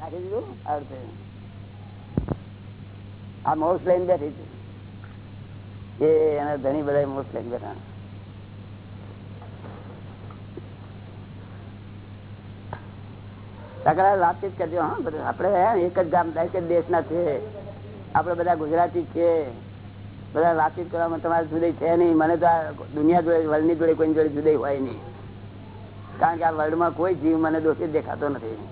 નાખી દીધું રીતે આ મોસ લઈને બેઠી છે. એ એના ધણી બધા મોસ લઈને બેઠા. વાતચીત કરજો, હા. બધું આપણે એક જ ગામ એક જ દેશના છે. આપણે બધા ગુજરાતી છે. બધા વાતચીત કરવામાં તમારે જુદી છે નહીં. મને તો આ દુનિયા જોડે વર્લ્ડની જોડે કોઈ જોડે જુદી હોય નહીં. કારણ કે આ વર્લ્ડમાં કોઈ જીવ મને દોષિત દેખાતો નથી.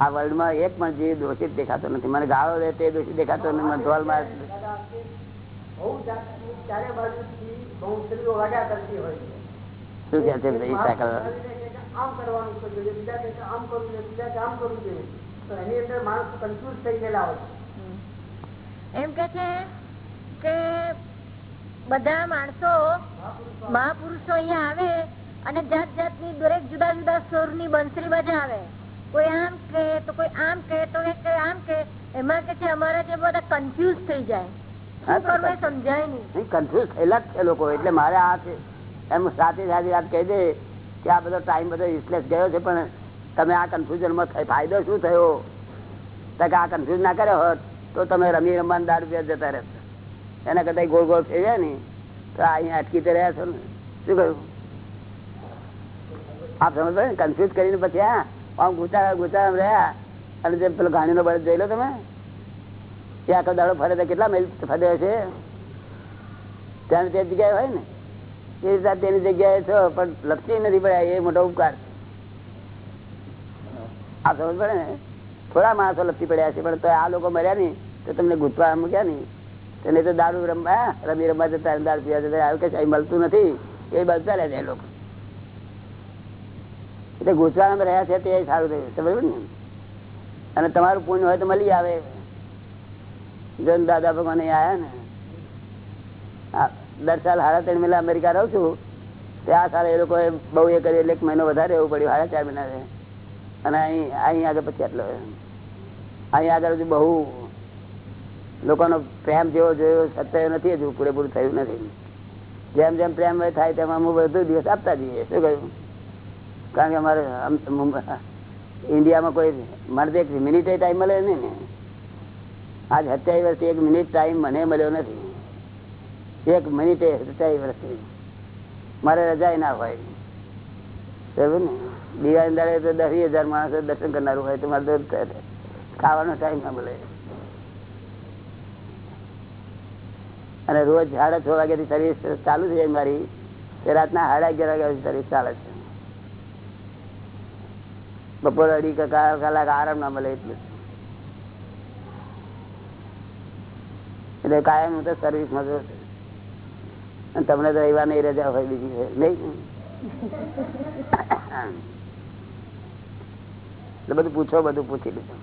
આ વર્લ્ડમાં એક પણ જીવ દોષિત દેખાતો નથી. મને ગાળો રહે તે દોષિત દેખાતો નથી. મને હોય છે. શું કે છે ભાઈ સાયકલ આમ કરવાનું બીજા કહે આમ કરવું જોઈએ બીજા કે આમ કરવું જોઈએ તો એની અંદર માણસ કન્ફ્યુઝ થઈ ગયેલા હોય એમ કે છે કે બધા માણસો મહાપુરુષો અહીંયા આવે અને જાત જાતની દરેક જુદા જુદા સ્વરની બંસરી બજાવે. કોઈ આમ કે તો કોઈ આમ કે તો આમ કે એમાં કે છે અમારા જે બધા કન્ફ્યુઝ થઈ જાય. સમજાય નહીં. કન્ફ્યુઝ થયેલા જ છે લોકો એટલે મારે આ છે. એમ સાથે સાથે વાત કહી દે કે આ બધો ટાઈમ બધો યુઝલેસ ગયો છે પણ તમે આ કન્ફ્યુઝનમાં ફાયદો શું થયો? કે આ કન્ફ્યુઝ ના કર્યો હોત તો તમે રમી રમવાના દારૂ પીવા જતા રહેતા. એના કરતા ગોળ ગોળ જાય ને. તો અહીંયા અટકી તો રહ્યા છો ને. શું કહ્યું? આપ સમજ ને? કન્ફ્યુઝ કરીને પછી હા આમ ગુચા ગુચા રહ્યા. અને જે પેલો ગાણીનો બળદ જોઈ લો તમે. એ આખો દાડો ફરે કેટલા મેલ ફરે છે. ત્યાં તે જગ્યાએ હોય ને. એ રીતે તેની જગ્યાએ છો, પણ લપસી નથી પડ્યા એ મોટો ઉપકાર. આ સમજ પડે ને? થોડા માણસો લપસી પડ્યા છે, પણ આ લોકો મર્યા નહીં. તો તમને ગુંચવા મૂક્યા નહીં. તેને તો દારૂ રમવા, રમી રમવા જતા, દારૂ પીવા જતા કે મળતું નથી. એ બધા રહે છે એ લોકો. એટલે ગુંચવામાં રહ્યા છે તે સારું થયું સમજ ને? અને તમારું પુણ્ય હોય તો મળી આવે. જન દાદા ભગવાન આવ્યા ને. દર સાલ સાડા ત્રણ મહિના અમેરિકા રહું છું. ત્યાં સાલ એ લોકોએ બહુ એ કરી એટલે એક મહિનો વધારે રહેવું પડ્યું, હાડા ચાર મહિના રહે. અને અહીં અહીં આગળ પછી આટલો અહીં આગળ હજુ બહુ લોકોનો પ્રેમ જેવો જોયો, સત્ય નથી હજુ, પૂરેપૂરું થયું નથી. જેમ જેમ પ્રેમ થાય તેમ અમે બધું દિવસ આપતા જઈએ. શું કહ્યું? કારણ કે અમારે ઇન્ડિયામાં કોઈ મારે મિનિટે ટાઈમ મળે નહીં ને. આજ સત્યાવીસ વર્ષથી એક મિનિટ ટાઈમ મને મળ્યો નથી. એક મિનિટે સત્યાવીસ વર્ષથી. મારે રજાય ના હોય. ને? દિવાળી દાડે તો દસ હજાર માણસો દર્શન કરનારું હોય તો મારે તો ખાવાનો ટાઈમ ના મળે. અને રોજ સાડા છ વાગ્યાથી સર્વિસ ચાલુ થઈ જાય મારી. રાતના સાડા અગિયાર વાગ્યા સર્વિસ ચાલે છે. બપોર અઢી કલાક આરામ ના મળે એટલે. એટલે કાયમ હું તો સર્વિસમાં છું. તમને તો રવિવાર નહીં રજા હોય બીજી નહીં? બધું પૂછો, બધું પૂછી લીધું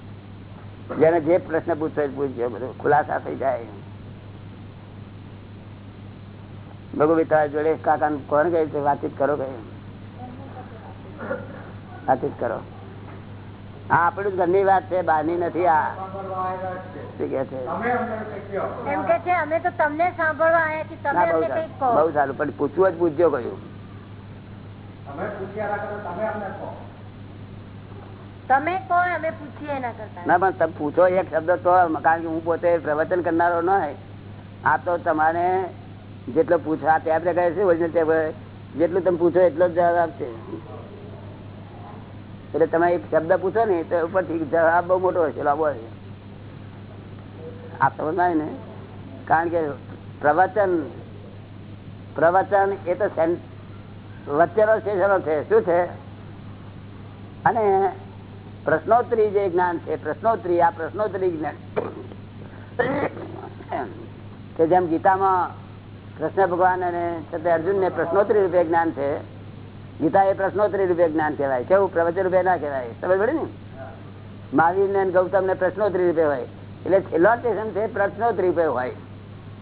જેને જે પ્રશ્ન પૂછો પૂછજો, બધું ખુલાસા થઈ જાય. ભગવી તારા જોડે કાકા કોણ છે વાતચીત કરો કઈ વાતચીત કરો. હા આપણું ઘરની વાત છે બહારની નથી આ. શું કે છે? એમ કે છે અમે તો તમને સાંભળવા આવ્યા છીએ તમે ના, બહુ સારું. કંઈક કહો. બહુ સારું પણ પૂછવું જ પૂછજો કયું. તમે અમને કહો. તમે કહો અમે પૂછીએ એના કરતા. ના પણ તમે પૂછો એક શબ્દ તો કારણ કે હું પોતે પ્રવચન કરનારો ન આ તો તમારે જેટલો પૂછો આ કહે છે ઓરિજિનલ જેટલું તમે પૂછો એટલો જ જવાબ આપશે. એટલે તમે એક શબ્દ પૂછો ને, તો ઉપરથી જવાબ બહુ મોટો હશે, લાંબો હશે. આ સમજાય ને? કારણ કે પ્રવચન પ્રવચન એ તો વચ્ચેનો સ્ટેશનો છે. શું છે? અને પ્રશ્નોત્તરી જે જ્ઞાન છે, પ્રશ્નોત્તરી, આ પ્રશ્નોત્તરી જ્ઞાન કે જેમ ગીતામાં કૃષ્ણ ભગવાન અને છતાં અર્જુન ને પ્રશ્નોત્તરી રૂપે જ્ઞાન છે ગીતા એ પ્રશ્નોત્તરી રૂપે જ્ઞાન કહેવાય, કેવું? પ્રવચન રૂપે ના કહેવાય. સમજ પડે ને? મહાવીર ને ગૌતમ ને પ્રશ્નોત્તરી રૂપે હોય. એટલે છેલ્લો સ્ટેશન છે પ્રશ્નોત્તરી રૂપે હોય.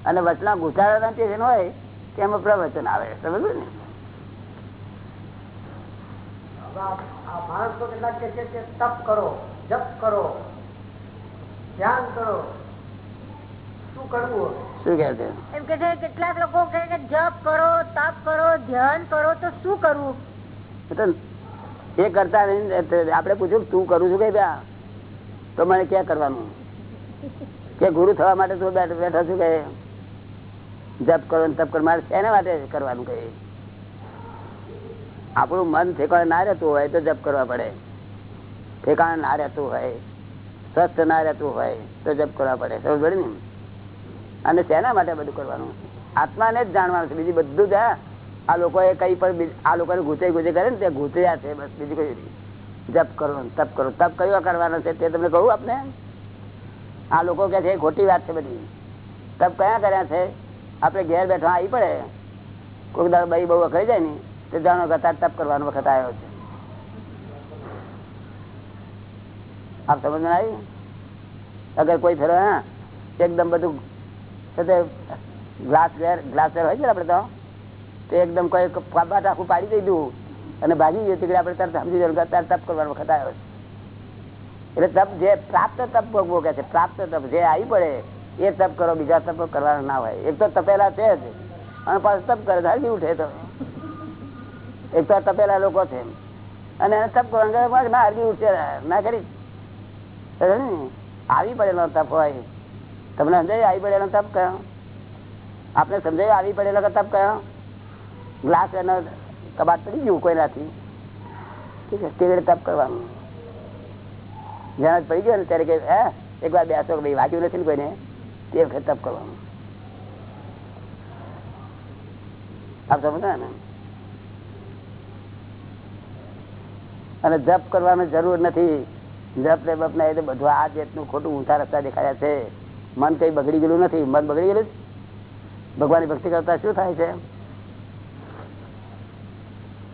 અને વચના ગુસાડા સ્ટેશન હોય, તેમાં પ્રવચન આવે. સમજ ને? માણસ કેટલાક કે તપ કરો, જપ કરો, ધ્યાન કરો. શું કરવું? શું કે છે? એમ કે છે કેટલાક લોકો કહે કે જપ કરો તપ કરો ધ્યાન કરો તો શું કરવું એ કરતા આપડે પૂછ્યું તું કરું છું કે ભ્યા તો મને ક્યાં કરવાનું? કે ગુરુ થવા માટે તું બેઠો છું કે? જપ કરો તપ કરો. મારે એના માટે કરવાનું કહે? આપણું મન ઠેકાણે ના રહેતું હોય તો જપ કરવા પડે. ઠેકાણે ના રહેતું હોય સ્વસ્થ ના રહેતું હોય તો જપ કરવા પડે. સમજ પડે ને? અને શેના માટે બધું કરવાનું. આત્માને જ જાણવાનું છે. બીજું બધું જ આ લોકો એ કઈ પણ આ લોકોને ઘૂંચાઈ ગુચે કરે ને તે ઘૂંચ્યા છે બસ. બીજું કઈ નહીં. જપ કરો, તપ કરો. તપ કયો કરવાનો છે તે તમને કહું આપને? આ લોકો કે છે ખોટી વાત છે બધી. તપ કયા કર્યા છે? આપણે ઘેર બેઠા આવી પડે. કોઈક દાડો બાઈ બહુ વખરી જાય ને, તો જાણો કે અત્યારે તપ કરવાનો વખત આવ્યો છે. આપ સમજ આવી? અગર કોઈ ફેરો, હા, એકદમ બધું એકદમ આખું પાડી દીધું અને ભાગી ગયું તીકડે આપણે તરત સમજી જવાનું તપ કરવાનો વખત આવ્યો એટલે તપ જે પ્રાપ્ત તપ ભોગવો કે છે, પ્રાપ્ત તપ જે આવી પડે, એ તપ કરો, બીજા તપ કરવાના ના હોય. એક તો તપેલા છે જ, અને પાછું તપ કરે તો ઉઠે તો. એક તો તપેલા લોકો છે. અને એને તપ કરવાનું ના હરગી ઉઠશે ના કરી. આવી પડેલો તપ હોય. તમને સમજાય આવી પડેલો તપ કયો? આપણે સમજાયું આવી પડેલો તપ કયો? ગ્લાસ એનો કબાટ પડી ગયું કોઈનાથી ઠીક છે તે ઘડી તપ કરવાનું? જ્યાં પડી ગયો ને ત્યારે કે, હે, એક વાર બેસો ભાઈ વાગ્યું નથી ને કોઈને. તે વખતે તપ કરવાનું. આપ સમજો ને? અને જપ કરવાની જરૂર નથી. જપ ને બપ ને એ બધું આ જાતનું ખોટું ઊંધા રસ્તા દેખાયા છે. મન કઈ બગડી ગયેલું નથી મન બગડી ગયેલું? ભગવાનની ભક્તિ કરતા શું થાય છે?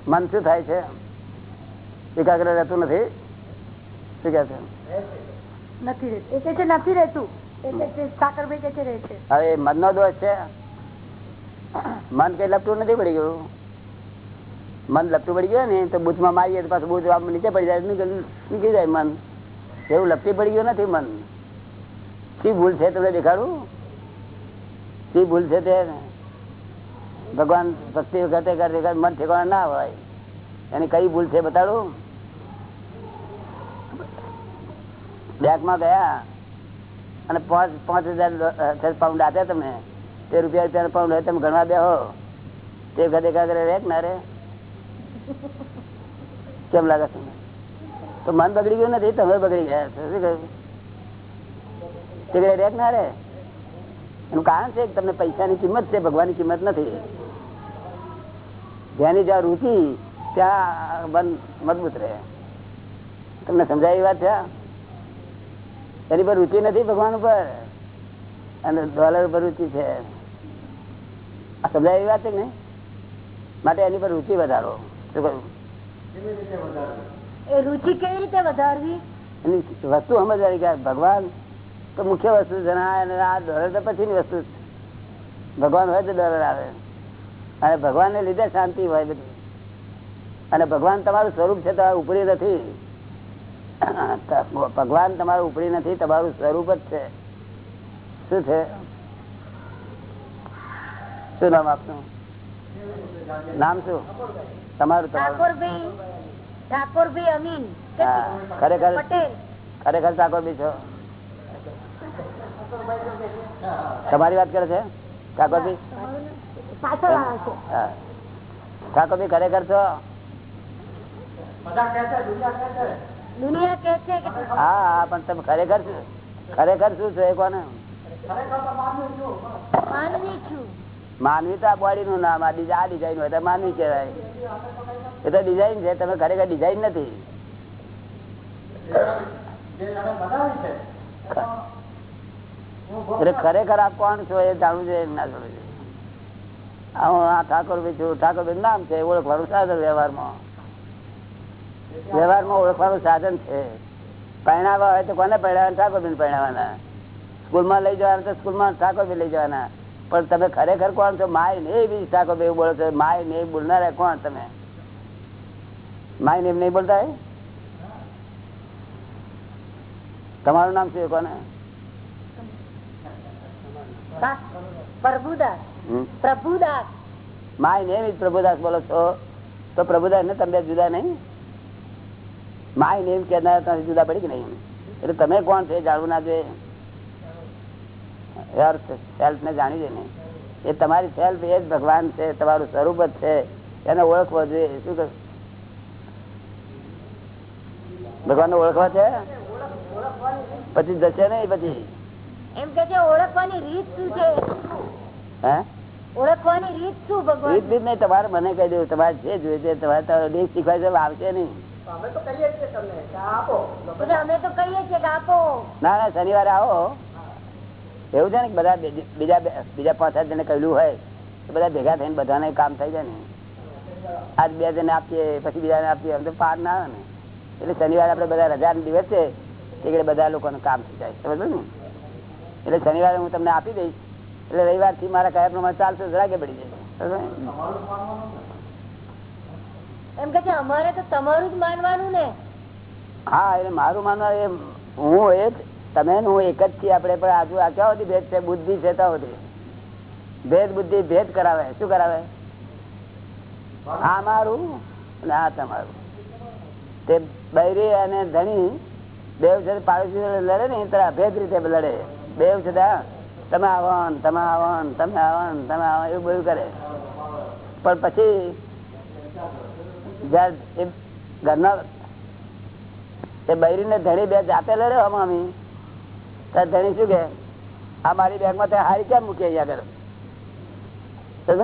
મન શું થાય છે? એકાગ્ર રહેતું નથી? શું કે છે? નથી રહેતું. હવે મન નો દોષ છે. મન કઈ લપટું નથી પડી ગયું. મન લપટું પડી ગયું ને તો બુથમાં મારીએ તો પાછું બુથ આમ નીચે પડી જાય નીકળી નીકળી જાય મન. એવું લપટી પડી ગયું નથી મન. શી ભૂલ છે તમને દેખાડું? શી ભૂલ છે તે? ભગવાન ભક્તિ વખતે મન ઠેકાણા ના હોય. એની કઈ ભૂલ છે બતાડું? બેંકમાં ગયા અને પાંચ પાંચ હજાર પાઉન્ડ આપ્યા તમે તે રૂપિયા રૂપિયા પાઉન્ડ હોય તમે ગણવા બેહો. તે વખતે કાંકરે રેક ના રે. કેમ લાગે તમને? તો મન બગડી ગયું નથી, તમે બગડી ગયા. શું કહ્યું? તે ઘડી રેક ના રે. એનું કારણ છે કે તમને પૈસાની કિંમત છે ભગવાનની કિંમત નથી. જેની જ્યાં રુચિ ત્યાં મજબૂત રહે. તમને સમજાય વાત છે? એની પર રુચિ નથી ભગવાન ઉપર? અને ડોલર પર રુચિ છે. આ સમજાય એવી વાત છે ને માટે એની પર રુચિ વધારો. શું કહ્યું? એ રુચિ કેવી રીતે વધારવી? એની વસ્તુ સમજવાની કે ભગવાન તો મુખ્ય વસ્તુ છે અને આ- ડોલર તો પછીની વસ્તુ ભગવાન હોય તો ડોલર આવે. અને ભગવાનને લીધે શાંતિ હોય બધી. અને ભગવાન તમારું સ્વરૂપ છે તમારું ઉપરી નથી. ભગવાન તમારું ઉપરી નથી તમારું સ્વરૂપ જ છે. શું છે? શું નામ આપનું? નામ શું? તમારું તમારું. ખરેખર ખરેખર ઠાકોરભાઈ છો. તમારી વાત કરે છે? ઠાકોર બી પાછળ આવે છે. હા. ઠાકોર બી ખરેખર છો? બધા કહે છે દુનિયા કહે છે. દુનિયા કે છે કે હા હા પણ તમે ખરેખર ખરેખર શું છો એ કોને? માનવું તો આ બોડી નું નામ આ ડિઝા- આ ડિઝાઇન હોય તો માનવી કહેવાય. એ તો ડિઝાઇન છે તમે ખરેખર ડિઝાઇન નથી. એટલે ખરેખર આપ કોણ છો એ જાણવું જોઈએ ના જાણવું જોઈએ? હું આ ઠાકોર ભાઈ છું ઠાકોર ભાઈ નામ છે, ઓળખવાનું સાધન વ્યવહારમાં. વ્યવહારમાં ઓળખવાનું સાધન છે. પહેણાવા હોય તો કોને પહેણાવવાના ઠાકોરભાઈ પહેણાવવાના સ્કૂલમાં લઈ જવાના તો સ્કૂલમાં ઠાકોરભાઈ લઈ જવાના. પણ તમે ખરેખર કોણ છો? માય ને બી ઠાકોરભાઈ બોલો છો. માય ને બોલનારા કોણ તમે? માય ને નહીં બોલતા તમારું નામ શું કોને? Prabhudas Prabhudas. My name is Prabhudas બોલો છો? તો પ્રભુદાસ ને તમે જુદા નહીં? માય નેમ કહેનાર જુદા પડી કે નહીં? એટલે તમે કોણ છે જાણવું ના જોઈએ. સેલ્ફ ને જાણી છે ને. એ તમારી સેલ્ફ એ જ ભગવાન છે તમારું સ્વરૂપ જ છે. એને ઓળખવો જોઈએ. શું કહે? ભગવાન ઓળખવા છે? પછી જશે નહીં પછી? એમ કે છે ઓળખવાની રીત શું છે? હે? ઓળખવાની રીત શું રીત ભગવાન બીત નહીં તમારે મને કહી દેવું તમારે જે જોઈએ છે તમારે તમારે રીત શીખવાય છે આવશે નહીં. અમે તો કહીએ છીએ તમને કે આપો. એટલે અમે તો કહીએ છીએ કે આપો. ના ના શનિવારે આવો. એવું છે ને બધા બીજા બીજા પાંચ સાત જણે કહ્યું હોય તો બધા ભેગા થઈને બધાને કામ થઈ જાય ને. આજ બે જણ આપીએ પછી બીજાને આપીએ એમ તો પાર ના આવે ને. એટલે શનિવારે આપણે બધા રજાનો દિવસ છે એટલે બધા લોકોનું કામ થઈ જાય. સમજ ને? એટલે શનિવારે હું તમને આપી દઈશ. એટલે રવિવારથી મારા કયા પ્રમાણે ચાલશે રાગે પડી જશે એમ કે છે અમારે તો તમારું જ માનવાનું ને. હા એટલે મારું માનવા એ હું એ જ તમે હું એક જ છીએ આપણે પણ આજુ આ ક્યાં સુધી ભેદ છે? બુદ્ધિ છે ત્યાં સુધી. ભેદ બુદ્ધિ ભેદ કરાવે. શું કરાવે? આ મારું અને આ તમારું. તે બૈરી અને ધણી દેવ છે પાડોશી લડે ને ત્યારે ભેદ રીતે લડે. દેવ ત્યાં? તમે આવો ને, તમે આવો ને, તમે આવો ને, તમે આવો, એવું બધું કરે. પણ પછી એ ઘરના એ બૈરી ને ધણી બે જાતે લડે મામી ત્યારે ધણી શું કે આ મારી બેગમાં હારી કેમ મૂકી અહીંયા આગળ?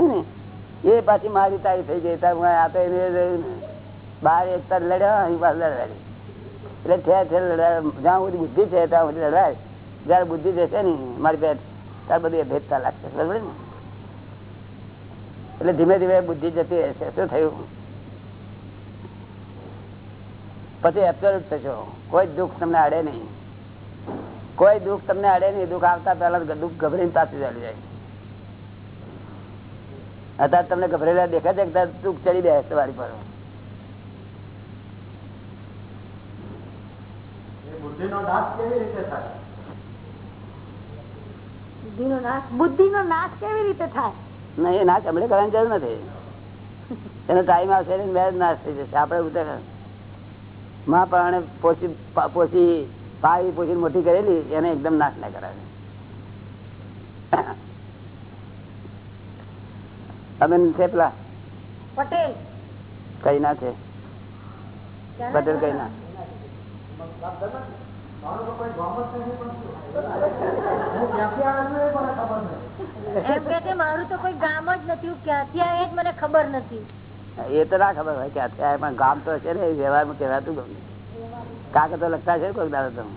ને? એ પાછી મારી તારી થઈ ગઈ, તાર આ તો એને બહાર એક તાર લડ્યા, અહીં પાસે લડાય એટલે ઠેર ઠેર લડાય. જ્યાં સુધી બુદ્ધિ છે ત્યાં સુધી લડાય. જયારે બુદ્ધિ જશે ને, મારી પેટ ત્યારે બધું ભેદતા લાગશે બરોબર ને? એટલે ધીમે ધીમે બુદ્ધિ જતી રહેશે. શું થયું? પછી એબ્સોલ્યુટ થશો. કોઈ દુઃખ તમને અડે નહીં. કોઈ દુઃખ તમને અડે નહીં. દુઃખ આવતા પહેલા દુઃખ ગભરીને પાછું ચાલી જાય. અત્યારે તમને ગભરેલા દેખાય છે દુઃખ ચડી જાય તમારી પર. બુદ્ધિનો નાશ કેવી રીતે થાય? બુદ્ધિનો નાશ બુદ્ધિનો નાશ કેવી રીતે થાય? નહીં એ નાશ હમણાં કરવાની જરૂર નથી. એનો ટાઈમ આવશે મેરેજ નાશ થઈ જશે. આપણે ઉતરમાં પણ પોસી પા- પાવી પોસી મોટી કરેલી એને એકદમ નાશ ના કરાવે તમે છે પેલા પટેલ. કઈ ના છે પટેલ કઈ ના. મારું તો કોઈ ગામ જ નથી હું ક્યાંથી ક્યાંથી આવે મને ખબર નથી. એ તો ના ખબર હોય કે અત્યારે પણ ગામ તો છે ને એ વ્યવહારમાં કહેવાતું ગમે કાકા તો લગતા છે કોઈ દાદા તમે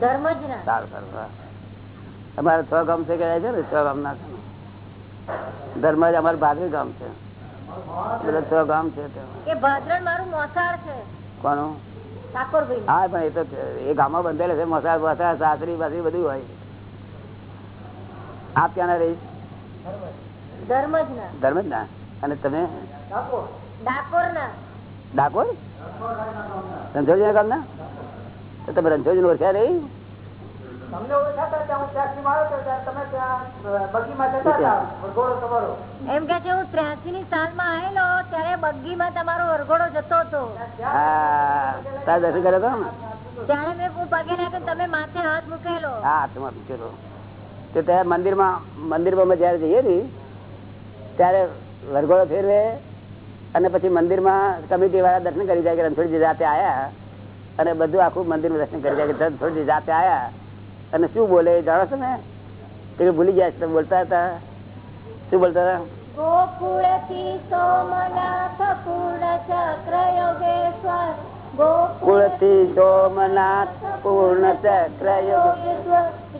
ધર્મ જ ના. સારું સારું હા. અમારે છ ગામ છે કે છે ને છ ગામ ના. ધર્મ જ અમારે ભાગરી ગામ છ. ગામ છે તે. ભાદરણ મારું મોસાળ છે. કોનું? હા પણ એ તો એ ગામમાં બંધેલા છે. મસાલ વસાલ સાસરી બાસરી બધું હોય. આપ ક્યાંના રહી? ધર્મ જ ના. ધર્મ જ ના. અને તમે? ડાકોર. ના ડાકોર? રણછોડજી ગામ ના તો તમે રણછોડજી ઓળખ્યા રહી? તમને ઓળખાતા હતા હું ત્યાંથી માર્યો હતો ત્યારે તમે ત્યાં બગીમાં જતા હતા. વરઘોડો તમારો. એમ કે છે હું ત્ર્યાસી ની સાલમાં આવેલો ત્યારે તમારો વરઘોડો જતો હતો. હા દર્શન કર્યો હતો ને? ત્યારે મેં હું પગે લાગ્યો તમે માથે હાથ મૂકેલો. હા હાથમાં મૂકેલો. તે ત્યાં મંદિરમાં મંદિરમાં જયારે જઈએ ને ત્યારે વરઘોડો ફેરવે અને પછી મંદિરમાં કમિટી વાળા દર્શન કરી જાય કે રણછોડજી જાતે આયા અને બધું આખું મંદિર દર્શન કરી જાય કે રણછોડજી જાતે આયા અને શું બોલે? જાણો છો ને? તે ભૂલી ગયા તમે બોલતા હતા. શું બોલતા હતા? ગોકુળથી સોમનાથ પૂર્ણ ચક્ર યોગેશ્વર ગોકુળ સોમનાથ પૂર્ણ ચક્ર યુગ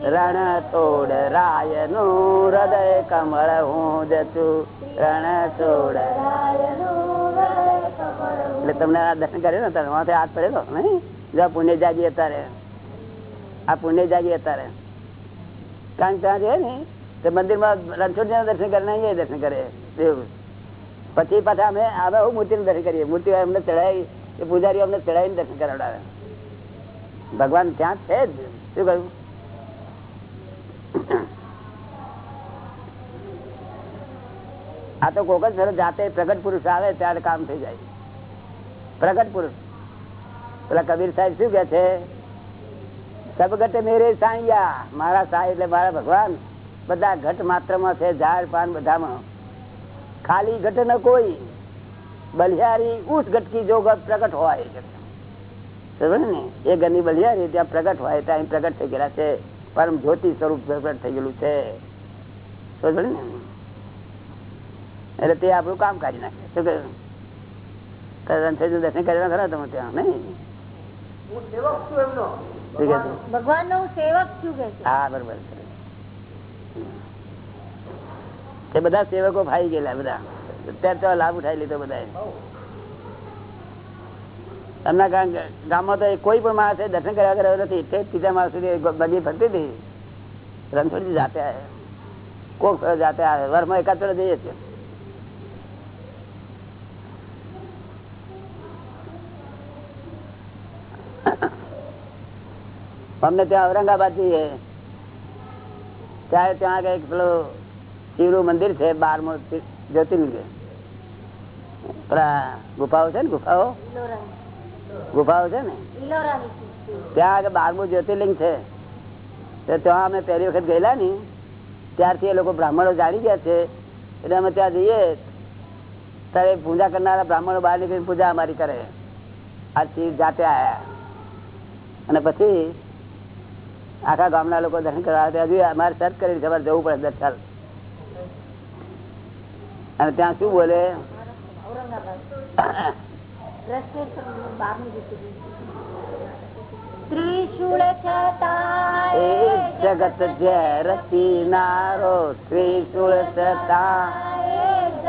રણ તોડ રાયનું હૃદય કમળ હું જતું રણ તોડ એટલે તમને આ દર્શન કર્યું ને તમે હાથ પડેલો નહીં? જો પુણ્ય જાગી અત્યારે આ પુણ્ય જાગી અત્યારે. કારણ ત્યાં છે ને, તે મંદિરમાં રણછોડજી દર્શન કરે ને દર્શન કરે. એવું. પછી પાછા અમે અમે હું મૂર્તિનું દર્શન કરીએ. મૂર્તિ અમને ચડાવી, એ પૂજારીઓ અમને ચડાવીને દર્શન કરાવડાવે. ભગવાન ત્યાં છે જ. શું કહ્યું? આ તો કોક જ જાતે પ્રગટ પુરુષ આવે ત્યારે કામ થઈ જાય. પ્રગટ પુરુષ. પેલા કબીર સાહેબ શું કે છે? સબગટ મેરે સાંયા. મારા સાંઈ એટલે મારા ભગવાન. બધા ઘટ માત્રમાં છે, ઝાડ પાન બધામાં. ખાલી ઘટ ન કોઈ. બલિહારી ઉસ ઘટકી જો પ્રગટ હોય. કે ને? એ ઘરની બલિહારી ત્યાં પ્રગટ હોય, ત્યાં પ્રગટ થઈ ગયેલા છે. પરમ જ્યોતિ સ્વરૂપ પ્રગટ થઈ ગયેલું છે. સમજ્યો ને? એટલે તે આપણું કામ કાઢી નાખે. શું કહ્યું? દર્શન કર્યા ખરા તમે ત્યાં, નહીં? ભગવાન નો સેવક છું કે હા બરોબર તે બધા સેવકો ફાઈ ગયેલા બધા. અત્યારે તો લાભ ઉઠાવી લીધો બધા એમના ગામમાં તો કોઈ પણ માણસે દર્શન કર્યા કર્યા નથી. તે ત્રીજા માણસ સુધી બગી ફરતી હતી. રણછોડજી જાતે આવે કોક જાતે આવે વર્ષમાં એકાદ જઈએ છીએ. અમને ત્યાં ઔરંગાબાદ જઈએ ત્યારે ત્યાં આગળ પેલું શિવનું મંદિર છે, બારમો જ્યોતિર્લિંગ. ગુફાઓ છે ને, ગુફાઓ? ગુફાઓ છે ને? ત્યાં આગળ બારમું જ્યોતિર્લિંગ છે. તો ત્યાં અમે પહેલી વખત ગયેલા ને, ત્યારથી એ લોકો બ્રાહ્મણો જાણી ગયા છે. એટલે અમે ત્યાં જઈએ, ત્યારે પૂજા કરનારા બ્રાહ્મણો બહાર નીકળીને પૂજા અમારી કરે. આ શિવ જાતે આયા. અને પછી આખા ગામના લોકો દર્શન કરવા આવે હજુ અમારે સર્ચ કરી ખબર જવું પડે દર્શન અને ત્યાં શું બોલે? જગત જય જ્યોતિર્લિંગ. ત્રિશૂળ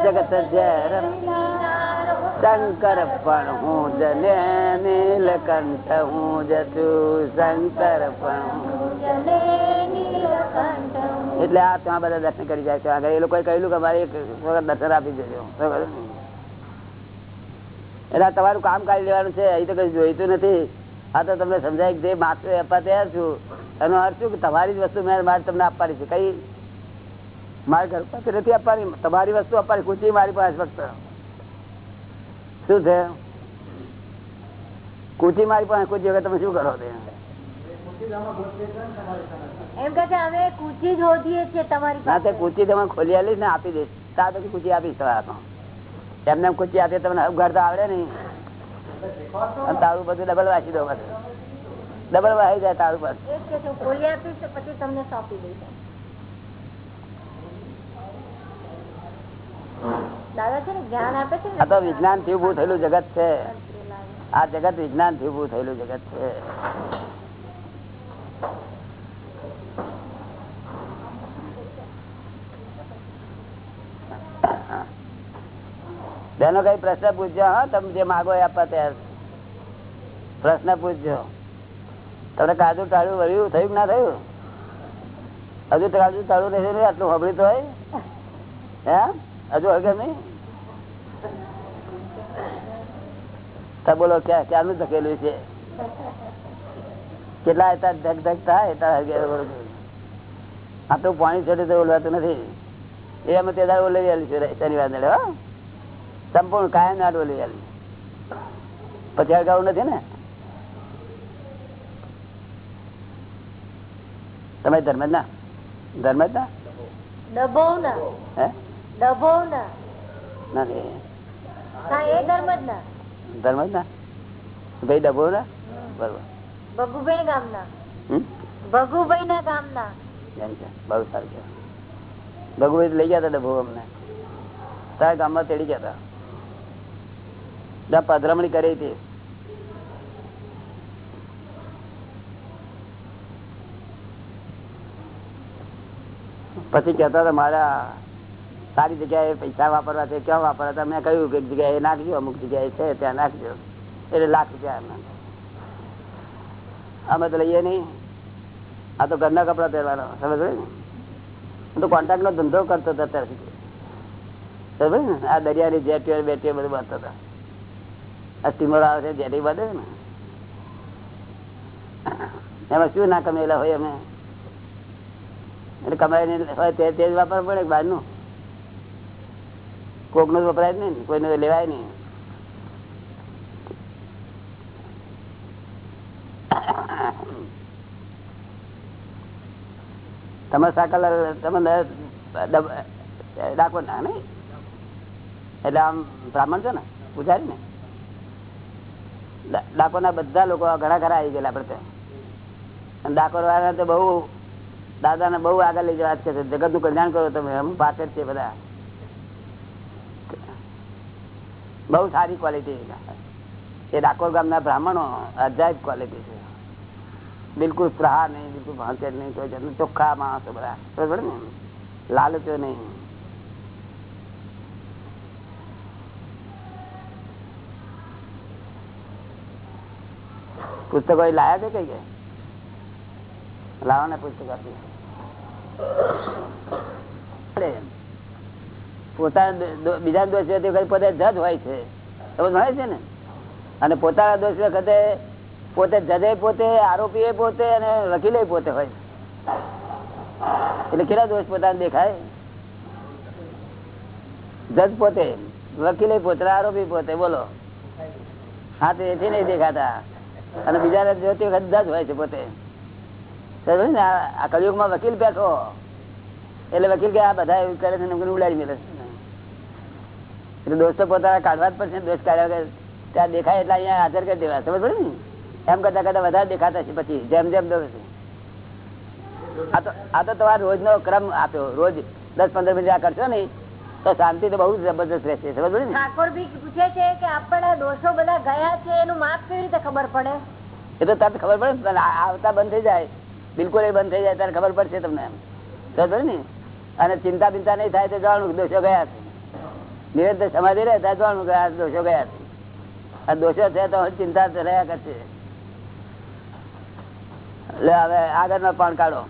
જગત જય નારો શંકર પણ હું જ ને નીલકંઠ હું જ શંકર પણ એટલે આ ત્યાં બધા દર્શન કરી જાય છે. આગળ એ લોકોએ કહ્યું કે મારે એક વખત દર્શન આપી દેજો. એટલે તમારું કામ કાઢી લેવાનું છે. અહીં તો કઈ જોઈતું નથી. આ તો તમને સમજાય જે માત્ર આપવા તૈયાર છું. એનો અર્થ શું? કે તમારી જ વસ્તુ મેં મારે તમને આપવાની છે. કઈ? મારે ઘર પાસે નથી આપવાની. તમારી વસ્તુ આપવાની. ખુશી મારી પાસે ફક્ત. શું છે? કુચી મારી પાસે કુચી વગર તમે શું કરો એમને કુચી આપીએ તમને ઘર તો આવડે નહીં. તારું બધું ડબલ વાંચી દો ડબલ જાય તારું બસ. પછી તમને સોંપી દઈશ દાદા છે ને જ્ઞાન આપે છે ને આ તો વિજ્ઞાનથી ઉભું થયેલું જગત છે. આ જગત વિજ્ઞાનથી ઉભું થયેલું જગત છે. બેનો કઈ પ્રશ્ન પૂછજો હા? તમે જે માગો આપવા ત્યાં પ્રશ્ન પૂછજો તમને કાજુ ટાળું વળ્યું થયું કે ના થયું? હજુ કાજુ ટાળું નથી? આટલું હબળી તો હોય? હે? હજુ હગે નહીં? બોલો ક્યાં ક્યાંનું ધકેલું છે? કેટલા હતા? ધક ધક થાય આટલું પાણી છોડે તો ઓલવાતું નથી. એ અમે તે દાડો ઓલવી આવેલી છે શનિવાર દાડે સંપૂર્ણ કાયમ નાડો ઓલવી આવેલી પછી અડગાવું નથી ને? તમે ધર્મ ના? ધર્મ જ ના? ડબો ના. ધર્મ જ ના. ધર્મ જ ના? ભાઈ ડબો ના? બરોબર. ભગુભાઈ ગામના ભગુભાઈ ના ગામના બહુ સારું છે. ભગવાન લઈ ગયા હતા ડબ્બો અમને. તારા ગામમાં તેડી ગયા હતા. ત્યાં પધરામણી કરી હતી. પછી કેતા હતા મારા સારી જગ્યાએ પૈસા વાપરવા છે, ક્યાં વાપરવા મેં કહ્યું કે જગ્યાએ નાખજો, અમુક જગ્યાએ છે, ત્યાં નાખજો. એટલે લાખ રૂપિયા એમને. અમે તો લઈએ નહીં. આ તો ઘરના કપડા પહેરવાના સમજ ને? હું તો કોન્ટ્રાક્ટ નો ધંધો કરતો હતો અત્યાર સુધી. ને? આ દરિયાની જેટીઓ બેટીઓ બધું બાંધતા હતો. આ સ્ટીમર આવે છે, જેટી બાંધે ને? એમાં શું ના કમેલા હોય અમે? એટલે કમાઈને હોય તે જ વાપરવું પડે બહારનું? કોકનું વપરાય નહીં, કોઈનું લેવાય નહીં. તમે સાકલ, તમે ડાકો ના, નહીં? એટલે આમ બ્રાહ્મણ છે ને, પૂજારી ને? ડાકોના બધા લોકો ઘણા ખરા આવી ગયેલા આપણે ડાકોર વાળા તો બહુ દાદા ને બહુ આગળ લઈ જવા છે જગતનું કલ્યાણ કરો તમે, એમ પાછળ છે બધા. બહુ સારી ક્વોલિટી એ ડાકોર ગામના બ્રાહ્મણો અજાયબ ક્વોલિટી છે. બિલકુલ પ્રહાર નહીં, બિલકુલ ભાંચેડ નહીં કોઈ ચોખ્ખા માણસો બધા. બરોબર ને? લાલચો નહીં. પુસ્તકો લાયા છે કઈ કે? લાવો ને પુસ્તક આપી પોતાના બીજા દોષ વખતે પોતે જજ હોય છે. સમજ હોય છે ને? અને પોતાના દોષ વખતે પોતે જજે પોતે આરોપી પોતે અને વકીલે પોતે હોય એટલે કેટલા દોષ પોતાને દેખાય? જજ પોતે, વકીલે પોતે, આરોપી પોતે, બોલો. હા, તો એથી નહીં દેખાતા. અને બીજા જોતી વખત જજ હોય છે પોતે. આ કળિયુગમાં વકીલ બેઠો. એટલે વકીલ કે આ બધા એવું કરે છે ઉડાડી મેળે છે. એટલે દોસ્તો પોતાના કાઢવા જ પડશે દોસ્ત કાઢ્યા ત્યાં દેખાય એટલે અહીંયા હાજર કરી દેવા સમજ પડે ને? એમ કરતા કરતા વધારે દેખાતા છે પછી. જેમ જેમ દોડે આ તો આ તો તમારે રોજનો ક્રમ આપ્યો. રોજ દસ પંદર મિનિટ આ કરશો ને તો શાંતિ તો બહુ જબરદસ્ત રહેશે. સમજ પડે ઠાકોર ભી પૂછે છે કે આપણા દોષો બધા ગયા છે એનું માપ કેવી રીતે ખબર પડે? એ તો તરત ખબર પડે આવતા બંધ થઈ જાય. બિલકુલ એ બંધ થઈ જાય ત્યારે ખબર પડશે તમને એમ. સમજ પડે ને? અને ચિંતા બિંતા નહીં થાય તો જાણવું દોષો ગયા છે. નિરંતર સમાધિ રહે ત્યાં જાણવું કે આ દોષો ગયા છે. આ દોષો છે તો ચિંતા રહ્યા કરશે. એટલે હવે આગળનો પણ કાઢો.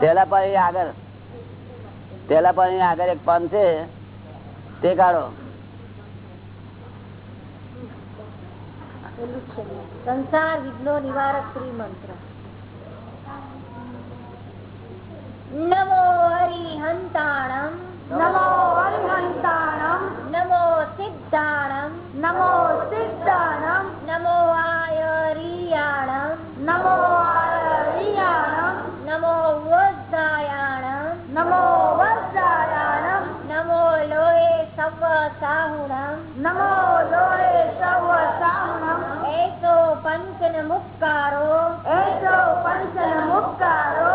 પેલા પાણી આગળ. પેલા પાણી આગળ એક પાન છે. તે કાઢો. પેલું જ છે સંસાર વિઘ્નો નિવારક શ્રી મંત્ર નમો હરિહંતાણમ. નમો હરિહંતાણમ. નમો સિદ્ધાણમ. નમો સિદ્ધાણમ. નમો આયરિયાણમ. નમો આયરિયાણમ. નમો વજ્રાયાણમ. નમો વજ્રાયાણમ. નમો લોહે સવ સાહુણમ નમો લોહે સવ સાહુણમ એસો પંચન મુક્કારો એસો પંચન મુક્કારો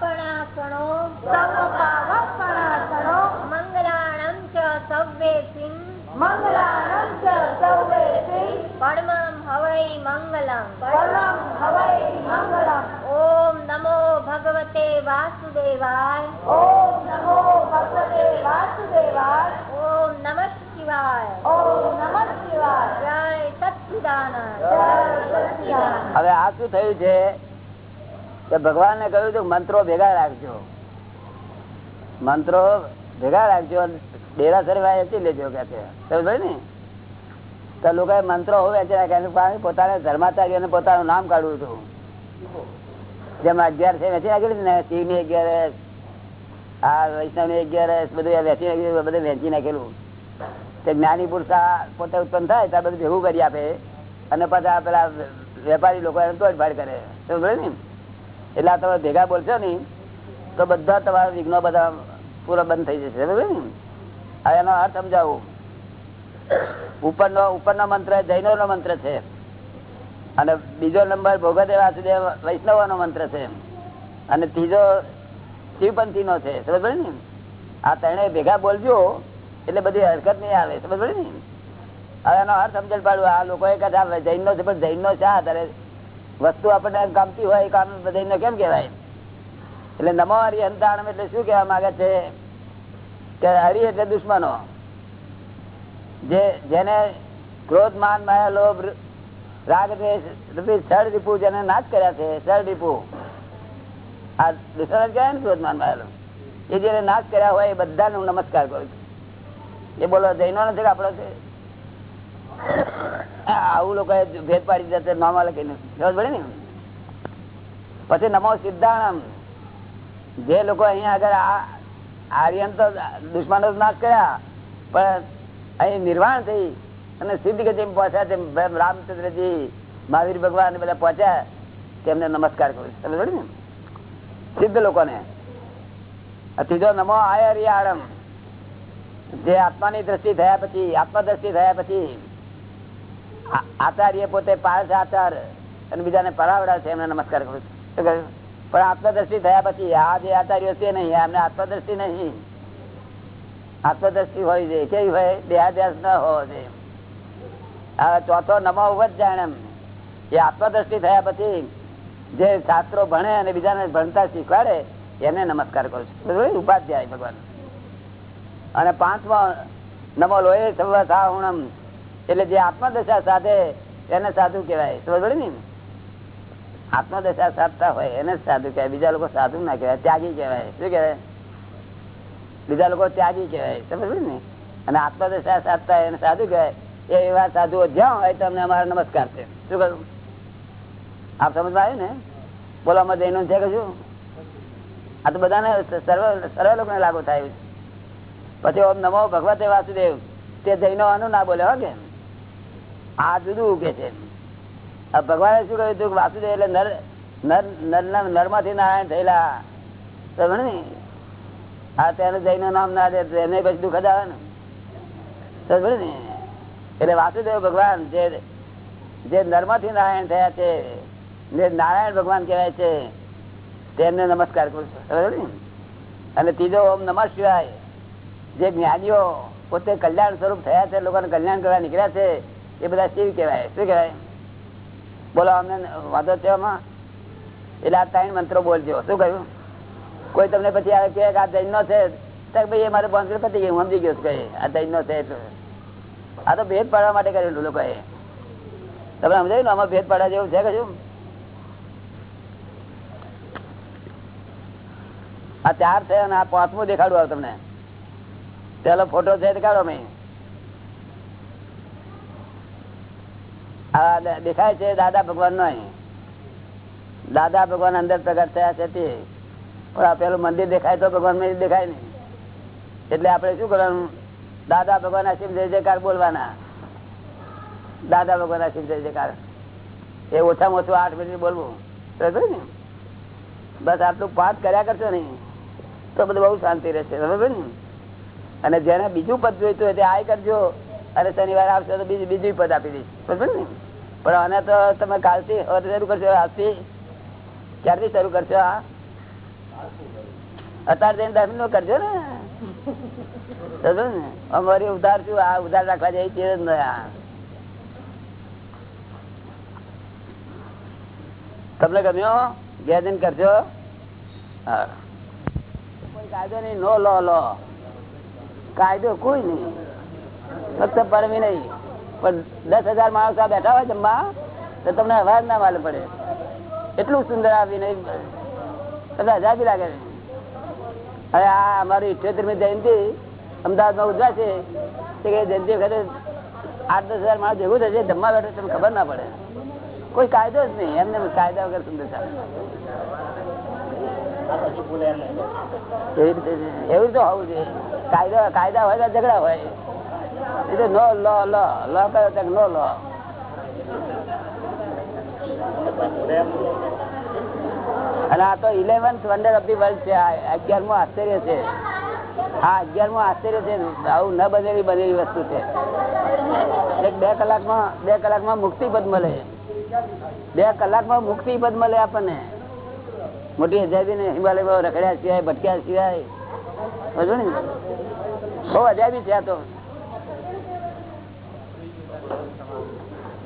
પણાસણો સબ પાવક પણાસણો મંગલાણમ ચ સવ્વેસિં મંગલાણમ ચ સૌવેતી પરમં હવૈ મંગલમ. પરમ હવૈ મંગલમ. ઓમ નમો ભગવતે વાસુદેવાય. ઓમ નમો ભગવતે વાસુદેવાય. ઓમ નમઃ શિવાય ઓમ નમઃ શિવાય જય સચ્ચિદાનંદ જય સચ્ચિદાનંદ હવે આ શું થયું છે કે ભગવાન ને કહ્યું મંત્રો ભેગા રાખજો. મંત્રો ભેગા રાખજો ડેરાસર વેચી લેજો કે તો લોકો મંત્રો હોય વેચી એને પોતાને ધર્માચાર્ય પોતાનું નામ કાઢવું હતું. જેમ અગિયાર છે, વેચી નાખેલું ને શિવની અગિયાર, આ વૈષ્ણવની અગિયાર બધું વેચી નાખ્યું બધું વેચી નાખેલું. તે જ્ઞાની પુરુષ પોતે ઉત્પન્ન થાય ત્યારે બધું ભેગું કરી આપે. અને પાછા પેલા વેપારી લોકો કરે. એટલે આ તમે ભેગા બોલશો ને તો બધા તમારા વિઘ્નો બધા પૂરા બંધ થઈ જશે. એનો અર્થ સમજાવું. ઉપરનો ઉપરનો મંત્ર જૈનો નો મંત્ર છે. અને બીજો નંબર વાસુદેવ વૈષ્ણવ નો મંત્ર છે. અને ત્રીજો શિવપંથી નો છે સમજ ને? આ ત્રણેય ભેગા બોલજો, એટલે બધી હરકત નહીં આવે. સમજ ને? હવે એનો અર્થ સમજણ પાડવું આ લોકો જૈન નો પણ જૈન નો શા આધારે? વસ્તુ આપણને ગમતી હોય, એ જૈન કેમ કેવાય એટલે નમો હરિ એટલે શું કહેવા માંગે છે? કે હરિ એટલે દુશ્મનો. જે, જેને ક્રોધ, માન, માયા, લોભ, રાગ, દ્વેષ રીપુ જેને નાશ કર્યા છે સળ રીપુ આ દુશ્મન કહેવાય ને ક્રોધ, માન, માયા એ જેને નાશ કર્યા હોય, એ બધાને હું નમસ્કાર કરું છું. એ બોલો જૈનો નથી આપણો છે? આવું લોકો ભેદ પાડી દીધા નામા પડે ને. પછી નમો સિદ્ધાણમ. જે લોકો અહીંયા આગળ આર્યન તો દુશ્મનો નાશ કર્યા, પણ અહીં નિર્વાણ થઈ અને સિદ્ધ ગતિ પહોંચ્યા રામચંદ્રજી, મહાવીર ભગવાન બધા પહોંચ્યા, તેમને નમસ્કાર કરું છું સમજ ને? સિદ્ધ લોકોને. ત્રીજો નમો આયરિયાળમ. જે આત્માની દ્રષ્ટિ થયા પછી, આત્મદ્રષ્ટિ થયા પછી આચાર્ય પોતે પારસ આચાર અને બીજાને પરાવડા છે, એમને નમસ્કાર કરું છું. પણ આત્મદ્રષ્ટિ થયા પછી આ જે આચાર્યો છે નહીં એમને આત્મદ્રષ્ટિ નહીં. આત્મદ્રષ્ટિ હોય છે. કેવી હોય? દેહાદ્યાસ ન હોવો જોઈએ ચોથો નમો ઉભત જાણે એમ. એ આત્મદ્રષ્ટિ થયા પછી જે શાસ્ત્રો ભણે અને બીજાને ભણતા શીખવાડે, એને નમસ્કાર કરું છું. ઉપાધ્યાય ભગવાન. અને પાંચમો નમો લોહે સર્વ સાહુણમ એટલે જે આત્મદશા સાધે એને સાધુ કહેવાય. સમજ ને? આત્મદશા સાધતા હોય એને સાધુ કહેવાય. બીજા લોકો સાધુ ના કહેવાય, ત્યાગી કહેવાય. શું કહેવાય? બીજા લોકો ત્યાગી કહેવાય. સમજ ને? અને આત્મદશા સાધતા એને સાધુ કહેવાય. એવા સાધુઓ જ્યાં હોય તમને અમારા નમસ્કાર છે. શું કહ્યું આપ સમજમાં આવ્યું ને? બોલવામાં આમાં છે કે શું આ તો બધાને સર્વ સર્વ લોકોને લાગુ થાય. પછી ઓમ નમો ભગવતે વાસુદેવ. તે જૈનો આનું ના બોલે, હો કે આ જુદું કે છે. ભગવાને શું કહ્યું હતું વાસુદેવ એટલે નર નર નરમાંથી નારાયણ થયેલા. સમજ ને? આ તેનું જૈન નામ ના દે એને પછી દુઃખ જ આવે ને? સમજ ને? એટલે વાસુદેવ ભગવાન જે જે નરમાંથી નારાયણ થયા છે, જે નારાયણ ભગવાન કહેવાય છે, તેમને નમસ્કાર કરું છું? અને ત્રીજો ઓમ નમઃ શિવાય. જે જ્ઞાનીઓ પોતે કલ્યાણ સ્વરૂપ થયા છે, લોકોને કલ્યાણ કરવા નીકળ્યા છે એ બધા શિવ કહેવાય. શું કહેવાય? બોલો, અમને વાંધો છે આમાં? એટલે આ ત્રણ મંત્રો બોલજો. શું કહ્યું? કોઈ તમને પછી આવે કે આ જૈનનો છે તો ભાઈ, એ મારે બંધ પતી ગયું સમજી ગયો કહે આ આ જૈનનો છે. આ તો ભેદ પાડવા માટે કરેલું લોકોએ. તમે સમજાયું ને? આમાં ભેદ પાડવા જેવું છે કશું? આ ચાર છે અને આ પાંચમું દેખાડું આવ તમને. પેલો ફોટો છે દેખાડો મેં આ દે- દેખાય છે દાદા ભગવાન નો દાદા ભગવાન અંદર પ્રગટ થયા છે તે. પણ આ મંદિર દેખાય તો ભગવાન દેખાય નહીં. એટલે આપણે શું કરવાનું? દાદા ભગવાન આશીમ જય જયકાર બોલવાના. દાદા ભગવાન આશીમ જય જયકાર. એ ઓછામાં ઓછું આઠ મિનિટ બોલવું. ને બસ આટલું પાઠ કર્યા કરશો ને તો બધું બહુ શાંતિ રહેશે. બરોબર ને? અને જેને બીજું પદ જોઈતું હોય તે આ કરજો. અને શનિવારે આવશે તો બીજું બીજું પદ આપી દઈશ. બરાબર ને? પણ આને તો તમે કાલથી શરૂ કરશો, આજથી? ક્યારથી શરૂ કરશો આ? અત્યારે દસ મિનિટ કરજો ને. ને? અમારી ઉધાર છું આ ઉધાર રાખવા જાય છે તમને ગમ્યો? જઈને કરજો. કોઈ કાયદો નહીં. નો લો લો. કાયદો કોઈ નહીં. ફક્ત પરમી નહીં. પણ દસ હજાર માણસો આ બેઠા હોય જમવા, તો તમને અવાજ ના માલુમ પડે. એટલું સુંદર નહીં તમને હજાર બી લાગે હવે આ અમારી ઇઠ્યોતેરમી જયંતિ અમદાવાદમાં ઉજવાશે. જયંતિ વખતે આઠ દસ હજાર માણસ ભેગું થશે, જમવા બેઠો તમને ખબર ના પડે. કોઈ કાયદો જ નહીં, એમને કાયદા વગર સુંદર ચાલે. એવી એવું તો હોવું જોઈએ. કાયદા કાયદા હોય ઝઘડા હોય. તો નો લો લો. લો કયો તો નો લો. અને આ તો eleventh wonder of the world છે. અગિયારમું આશ્ચર્ય છે. આ અગિયારમું આશ્ચર્ય છે. આવું ન બનેલી બનેલી વસ્તુ છે. એક બે કલાકમાં બે કલાકમાં મુક્તિ પદ મળે. બે કલાકમાં મુક્તિ મળે આપણને. મોટી અજાબી ને હિમાલયમાં રખડ્યા સિવાય, ભટક્યા સિવાય. બહુ અજાબી છે આ તો સત્યાવીસ સત- તારે છે ને જ્ઞાન આપવાના છે દાદા તારી ડિગ્રી થાય ખરી હે?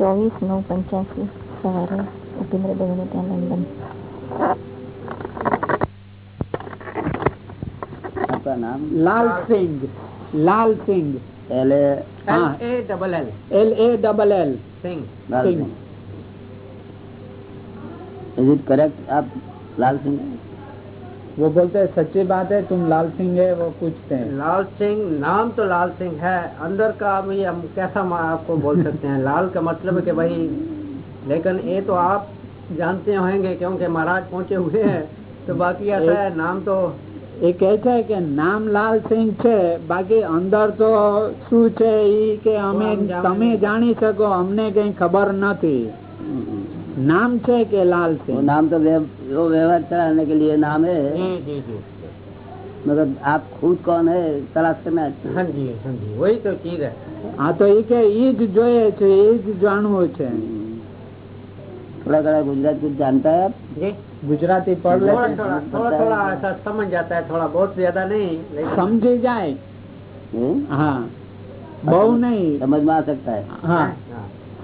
ચોવીસ નવ પંચ્યાસી સવારે ઉપેન્દ્ર દવેને ત્યાં લંડન આપણા નામ Lal Singh Lal Singh L A double L L A double L Singh correct આપ લાલ સિંઘ वो बोलते हैं सच्ची बात है तुम लाल सिंह है वो पूछते हैं लाल सिंह नाम तो लाल सिंह है अंदर का अभी हम कैसा हम आपको बोल सकते हैं लाल का मतलब है कि भाई लेकिन ये तो आप जानते होंगे क्योंकि महाराज पहुंचे हुए हैं तो बाकी ऐसा है नाम तो એ કહે છે કે નામ લાલ સિંહ છે બાકી અંદર તો શું છે ઈ કે અમે આમ જાણે તમે નહીં. જાણી શકો અમને કઈ ખબર નથી नाम से के लाल से वो नाम तो वो व्यवहार चलाने के लिए नाम है मतलब आप खुद कौन है तलाश करना हाँ जी हाँ जी वही तो चीज है हाँ तो ये કે એ જ જોઈએ છે એ જ જાણવું છે થોડા ઘણા ગુજરાત कुछ जानता है आप गुजराती पढ़ लेते हैं थोड़ा थोड़ा थोड़ा ऐसा समझ जाता है थोड़ा बहुत ज्यादा नहीं समझ जाए हाँ बहु नहीं समझ में आ सकता है हाँ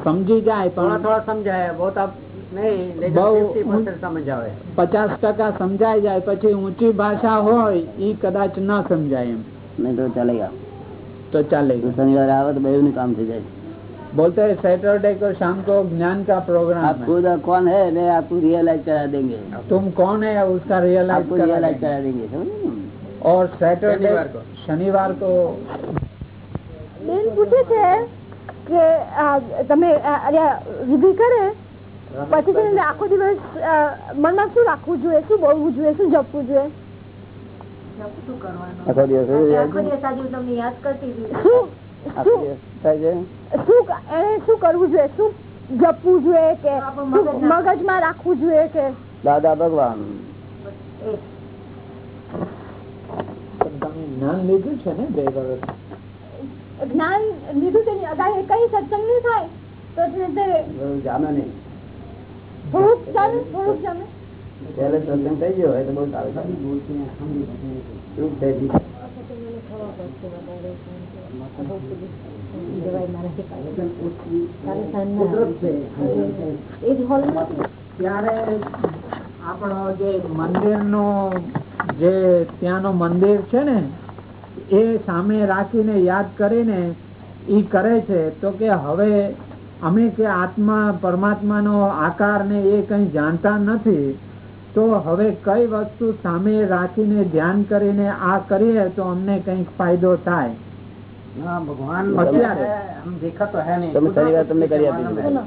समझी जाए थोड़ा थोड़ा समझाए बहुत आप नहीं लेकिन बहुत- फिफ्टी परसेंट समझ जाओ પચાસ ટકા સમજાઈ જાય પછી ઊંચી ભાષા હોય ઈ કદાચ ન સમજાય એમ नहीं तो चलेगा તો ચાલે तो शनिवार आवे तो बेहू काम थी जाए बोलते हैं सैटरडे को शाम को ज्ञान का प्रोग्राम आप है खुद कौन है मैं आपको रियलाइज करा देंगे तुम कौन है उसका रियलाइज आपको करा रियलाइज देंगे। करा देंगे समझे और सैटरडे शनिवार को। शनिवार को બેન પૂછે છે કે આ, તમે આ, અરે, વિધિ કરે પછી છે ને આખો દિવસ મનમાં શું રાખવું જોઈએ? શું બોલવું જોઈએ? શું જપવું જોઈએ? મગજમાં. રાખવું જોઈએ કે? દાદા ભગવાન. જ્ઞાન લીધું છે ને બે વર્ષ જ્ઞાન લીધું છે કઈ સત્સંગ નહીં થાય તો છે નહીં. સત્સંગ થઈ ગયો હોય તો બહુ સારું? ત્યારે આપણો જે મંદિર નો જે ત્યાંનો મંદિર છે ને એ સામે રાખીને યાદ કરીને ઈ કરે છે. તો કે હવે અમે કે આત્મા પરમાત્માનો આકાર ને એ કઈ જાણતા નથી તો હવે કઈ વસ્તુ સામે રાખીને ધ્યાન કરીને આ કરીએ તો અમને કઈક ફાયદો થાય हाँ भगवान અત્યારે है, हम देखा तो है नहीं તમે શનિવાર તમને કરી આપીશું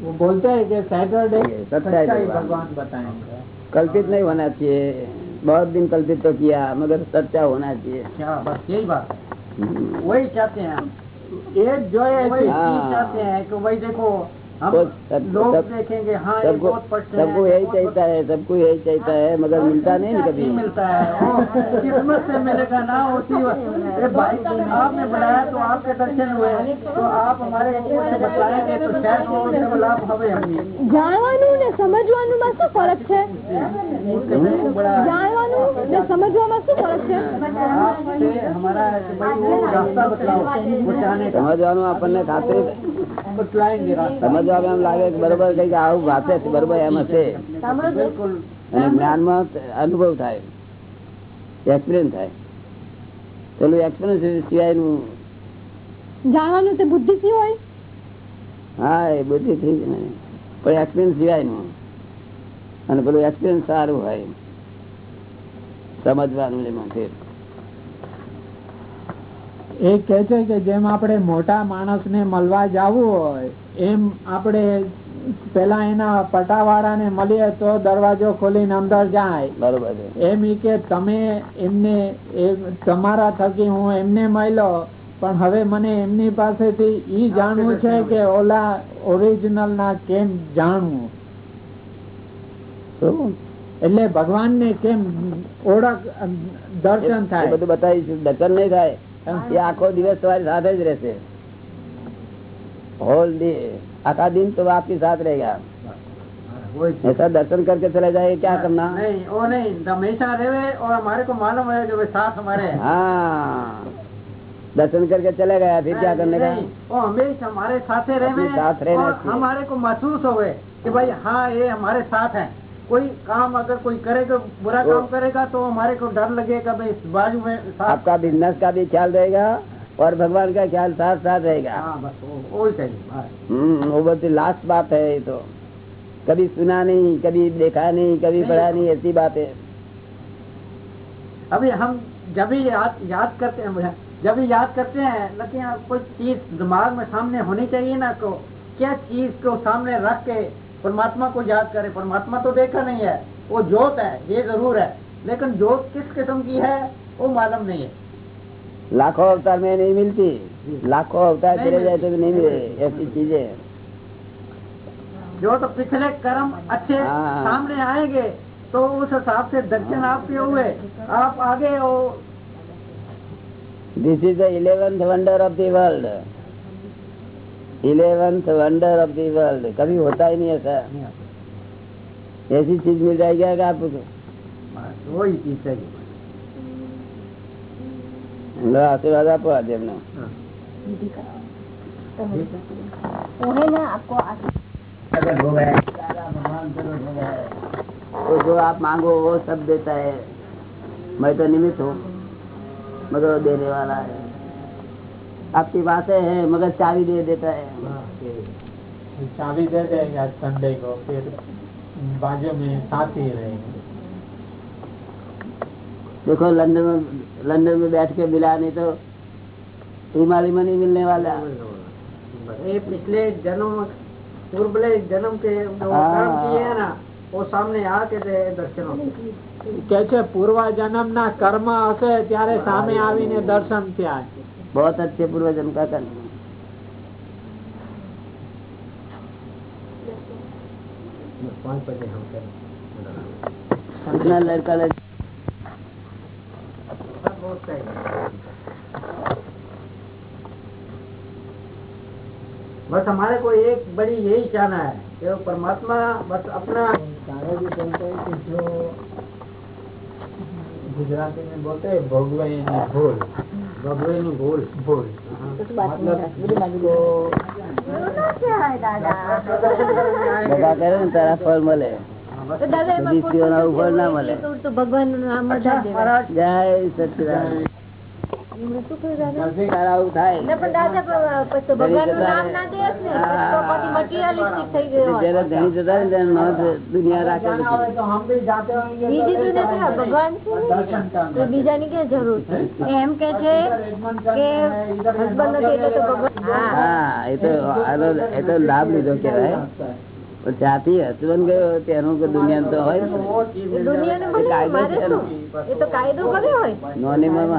वो बोलते हैं कि सैटरडे सच्चाई सच्चाई भगवान। भगवान बताएंगे कल्पित नहीं होना चाहिए बहुत दिन कल्पित तो किया मगर सच्चा होना चाहिए क्या बस यही बात है वही चाहते हैं हम એ જ જોઈએ છે કે ભાઈ દેખો हैं कि भाई देखो हम तो सब- लोग सब- देखेंगे हाँ ये सबको बहुत पढ़ते हैं सबको यही बहुत चाहता है सबको यही चाहता है मगर मिलता नहीं ना नहीं कभी मिलता है वो किस्मत से मिलेगा ना उसी वक्त ये भाई आपने बनाया तो आपके दर्शन हुए तो आप हमारे ऊपर से बताएंगे तो शायद वो उससे लाभ हमें हमें જાણવાનું ને સમજવાનું માં શું ફરક છે बड़ा જાણવાનું ને સમજવામાં શું ફરક છે आपसे हमारा कि भाई वो रास्ता बतलाओ वो चाहने का સમજવાનું આપણને ખાતરી बतलाएंगे रास्ता જવાબ એમ લાગે બરોબર કંઈક આવું વાંચે બરોબર એમ હશે. અને જ્ઞાનમાં અનુભવ થાય. એક્સપિરિયન્સ થાય. પેલું એક્સપિરિયન્સ સિવાયનું જાણવાનું તે બુદ્ધિ થી હોય? હા એ બુદ્ધિ થી પણ એક્સપિરિયન્સ સિવાયનું. અને પેલું એક્સપિરિયન્સ સારું હોય. સમજવાનું એમાં ફેર. એ કે છે કે જેમ આપણે મોટા માણસને મળવા જવું હોય એમ આપણે પેલા એના પટાવાળાને મળીએ તો દરવાજો ખોલીને અંદર જાય. બરોબર એમ કે તમે એમને તમારા થકી હું એમને મળ્યો પણ હવે મને એમની પાસેથી ઈ જાણવું છે કે ઓલા ઓરિજિનલ ના કેમ જાણવું? એટલે ભગવાન ને કેમ ઓળખ દર્શન થાય? બધું બતાવીશું. દર્શન નહીં થાય. એ આખો દિવસ તમારી સાથે જ રહેશે होल डे आखा दिन तो आपके साथ रहेगा वही चीज। ऐसा दर्शन करके चले जाए क्या करना नहीं वो नहीं हमेशा रहे और हमारे को मालूम है कि वे साथ हमारे हैं हाँ दर्शन करके चले गया फिर क्या करने का नहीं, वो हमेशा हमारे साथ रहे अपने साथ रहना और चाहिए। हमारे को महसूस होवे कि भाई हाँ ये हमारे साथ है कोई काम अगर कोई करेगा बुरा वो- काम करेगा तो हमारे को डर लगेगा भाई बाजू में आपका बिज़नेस का भी ख्याल रहेगा और भगवान का ख्याल साथ साथ रहेगा। हाँ वो बस। हम्म, लास्ट बात है ये तो। कभी सुना नहीं कभी देखा नहीं कभी पढ़ा नहीं ऐसी बात है। अभी हम जब भी याद याद करते हैं जब भी याद करते हैं लेकिन कोई चीज़ दिमाग में सामने होनी चाहिए ना को क्या चीज़ को सामने रख के परमात्मा को याद करें। परमात्मा तो देखा नहीं है। वो जोत है ये ज़रूर है। लेकिन जोत किस किस्म की है वो मालूम नहीं है। लाखों अवतार में नहीं मिलती। लाखों अवतार चले जाए तो भी नहीं मिले। ऐसी चीज़ें। जो तो पिछले कर्म अच्छे हाँ। सामने आएँगे तो उस हिसाब से दर्शन आपके हुए। आप आगे वो this is the eleventh wonder of the world eleventh wonder of the world कभी होता ही नहीं ऐसा। ऐसी चीज़ मिल जाएगी अगर आपको। वही चीज़ चाहिए आशीर्वाद आपको आज ना आपको जो आप मांगो वो सब देता है। मैं तो निमित्त हूँ। मगर तो देने वाला है। आपकी बातें हैं मगर चाबी दे देता है चाबी दे देंगे आज संडे को फिर बाजू में साथी रहेंगे देखो लंदन में लंदन में बैठ के मिला नहीं तो हिमालय में नहीं मिलने वाला ये पिछले जन्म पूर्वले जन्म के जो हाँ। कर्म किए हैं ना वो सामने आके दे दर्शन होते કે છે પૂર્વ જન્મ ના કર્મ હશે ત્યારે સામે આવીને દર્શન થયા बहुत अच्छे पूर्वजन्म का कर्म बस हमारे को एक बड़ी यही चाहना है कि परमात्मा बस अपना चाहे भी बनते हैं कि जो गुजराती में बोलते हैं भोगवे भोल વગરેનું ભૂલ ભૂલ બધા કરે ને તારા ફળ ભગવાન જય સચિદાન બીજાની ક્યાં જરૂર છે? એમ કે છે કે હસબન્ડ નથી એટલે તો ભગવાન હા એ તો લાભ લીધો કેવાય ત્યાંથી હસબન્ડ ગયો તેનું દુનિયા તો હોય?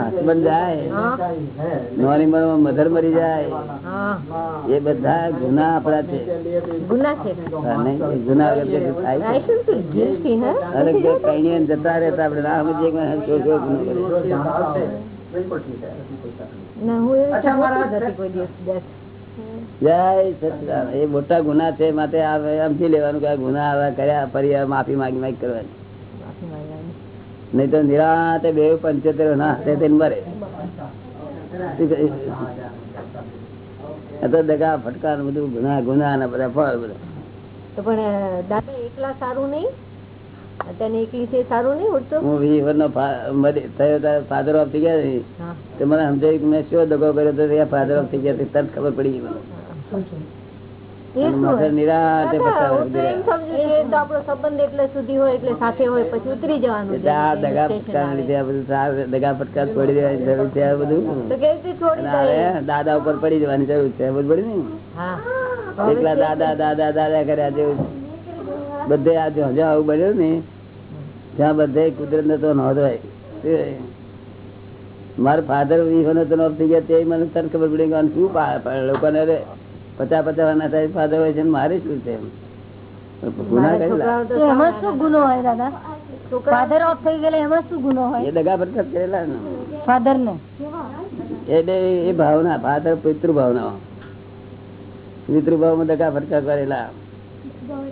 હસબન્ડ જાય. હા. નોની ઉંમરમાં મધર મરી જાય. એ બધા ગુના આપડા છે. ગુના જે કઈ જતા રહેતા આપડે ના સમજીએ ગુનો કર્યો. જય એ મોટા ગુના છે માટે સમજી લેવાનું કે ગુના આવા કર્યા ફરી માફી માગી માગી કરવાની. નહીં તો નિરાતે બે પંચોતેર ના મરે. તો દગા ફટકાર બધું ગુના ગુના ને બધા ફળ બધા. પણ દાદા એકલા સારું નહીં? અત્યારે એકલી છે સારું નહીં ઉડતો હું વીસ વર્ષનો થયો ત્યારે ફાધર ઓફ થઈ ગયા તો મને સમજાયું કે મેં શું દગો કર્યો તો ફાધર ઓફ થઈ ગયા તે તરત ખબર પડી ગઈ મને. દાદા, ઉપર પડી જવાની જરૂર છે બધું પડી ને? એકલા દાદા દાદા દાદા કર્યા જેવું બધે આ જ્યાં આવું બન્યું ને ત્યાં બધે કુદરત ને તો નોંધવાય? મારા ફાધર વીસ વર્ષ તો નોંધ થઈ ગયા તે મને તને ખબર પડી કે આને શું લોકોને પચાસ પચાસ ના થાય ફાધર હોય છે મારી શું છે માતૃભાવમાં કરેલા. છોકરાઓ તો એમાં શું ગુનો હોય દાદા? છોકરા ફાધર ઓફ થઈ ગયેલા એમાં શું ગુનો હોય? એ દગા ફટકા કરેલા ને. ફાધર ને એટલે એ ભાવના ફાધર પિતૃ ભાવના પિતૃ દગા ફટકા કરેલા.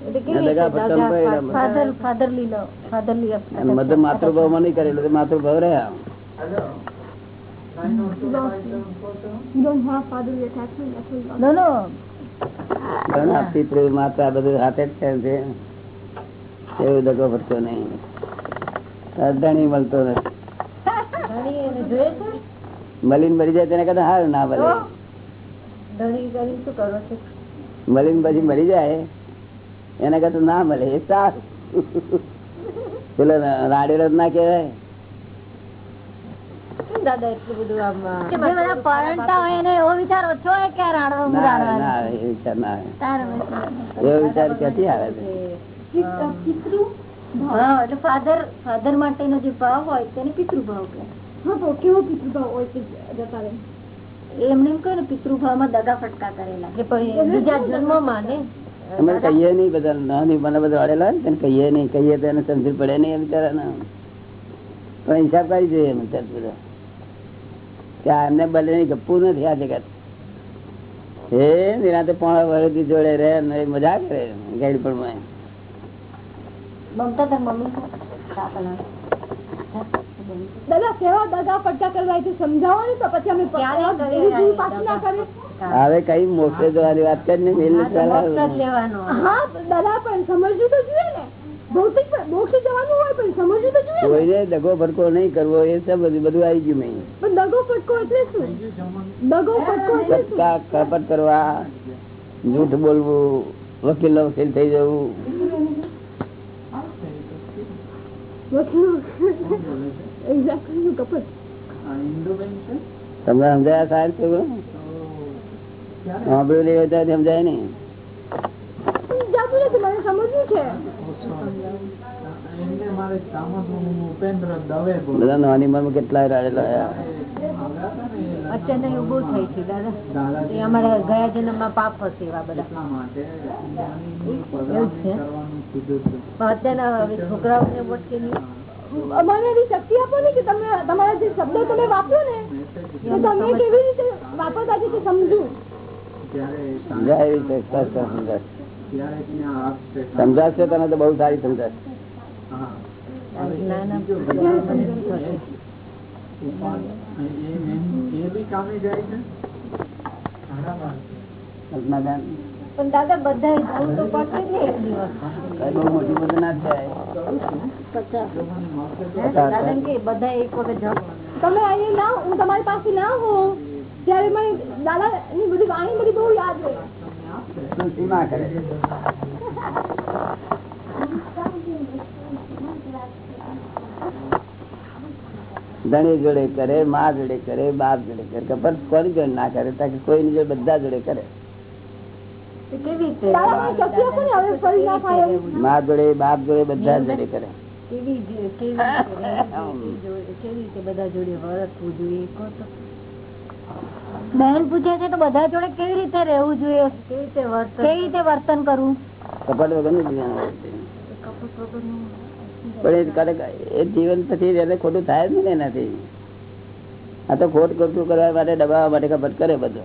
એટલે કેવી દગા રીતે ફટકા દાદા કરેલા ફાધર ફાધર લીલો ફાધર લી અને મધર માતૃભાવમાં નહીં કરેલું માતૃભાવ રહ્યા. માતા બધું હાથે જ છે એવું દગો ફરતો નહીં. ધણી મળતો નથી. ધણી એને જોઈએ છે મળીને મરી જાય તેને કદાચ હાર ના મળે. મલિન કરીને શું કરો છો મળીને પછી મરી જાય. એને કદાચ ના મળે. એ સારું. પેલો રાડેલો જ ના કહેવાય. કેમ દાદા એટલું બધું આમ જે બધા પરણતા હોય એને એવો વિચાર ઓછો હોય કે આ હું ના ના એ વિચાર ના આવે. એવો વિચાર ક્યાંથી આવે છે? હા એટલે ફાધર ફાધર માટેનો જે ભાવ હોય તેને પિતૃભાવ કહે. હા કેવો પિતૃભાવ હોય તે જતા એમને એમ કહે ને પિતૃભાવમાં દગા ફટકા કરેલા. કે બીજા જન્મમાં ને? અમે કહીએ નહીં બધા નાની મને બધા અડેલા હોય ને તેને કહીએ નહીં કહીએ તો એને સમજી પડે નહીં બિચારા ના પણ હિસાબ કરી જોઈએ એમ બધા. એમને બદલે ગપ્પુ નથી આ જગત. એ નિરાતે પોણા વર્ષથી જોડે રહે ને મજા કરે ગાડી પણ દાદા કેવા દગા કરવા સમજાવો તો પછી અમે ના કરીએ. હવે કઈ મોક્ષે જવાની વાત કરી ને વેલ લેવાનો. હા દાદા પણ સમજવું તો જોઈએ ને. ભૌતિક મોક્ષ જવાનું હોય પણ સમજવું તો જોઈએ ને. કોઈને દગો ફટકો નહીં કરવો એ સબ બધું બધું આવી ગયું નહીં દગો ફટકો એટલે શું? દગો ફટકો એટલે શું? સત્તા કપટ કરવા જૂઠ બોલવું વકીલ વકીલ થઈ જવું. તમને સમજાયા સાહેબ સમજાય નહીં. જાતું નથી મને સમજવું છે. બધા નાની કેટલા રાડેલા અચાનક ઉભું દાદા. એ અમારા ગયા પાપ હશે એવા બધા. એવું અત્યારના છોકરાઓને નહીં. એવી શક્તિ આપો ને કે તમે તમારા જે શબ્દો તમે વાપરો ને તો તમે કેવી રીતે વાપરતા છે તે સમજુ એવી સમજાય. ત્યારે ત્યાં આપશે સમજાશે તને તો બહુ સારી સમજાશે હા. આ જ્ઞાન બીજું આપવું બધું મને થશે. ઉપાડ- એ એમ- એ બી કામે જાય છે? કલ્પનાબેન, પણ દાદા બધા જવું તો પડશે જ ને એક દિવસ. કઈ બહુ મોટી બધું ના થાય પચાસ દાદા એમ કે બધા એક વખત જવું તમે અહીંયા ના હું તમારી પાસે ના હોઉં. ત્યારે મને દાદા ની બધી વાણી બધી બહુ યાદ રહે. કરે. ધણી જોડે કરે મા જોડે કરે બાપ જોડે કરે ખબર કોની જોડે ના કરે? તાકે કોઈ જોડે બધા જોડે કરે. માં જોડે બાપ જોડે બધા જોડે કરે. કેવી કેવી રીતે? કેવી રીતે બધા જોડે વર્તવું જોઈએ? બહેન પૂછે છે તો બધા જોડે કેવી રીતે રહેવું જોઈએ? કેવી રીતે વર્તન કેવી રીતે વર્તન કરવું? કપટ વગર. પણ એ જીવન પછી એને ખોટું થાય જ નહીં ને એનાથી. આ તો ખોટ ખોટું કરવા માટે દબાવવા માટે કપટ કરે બધો.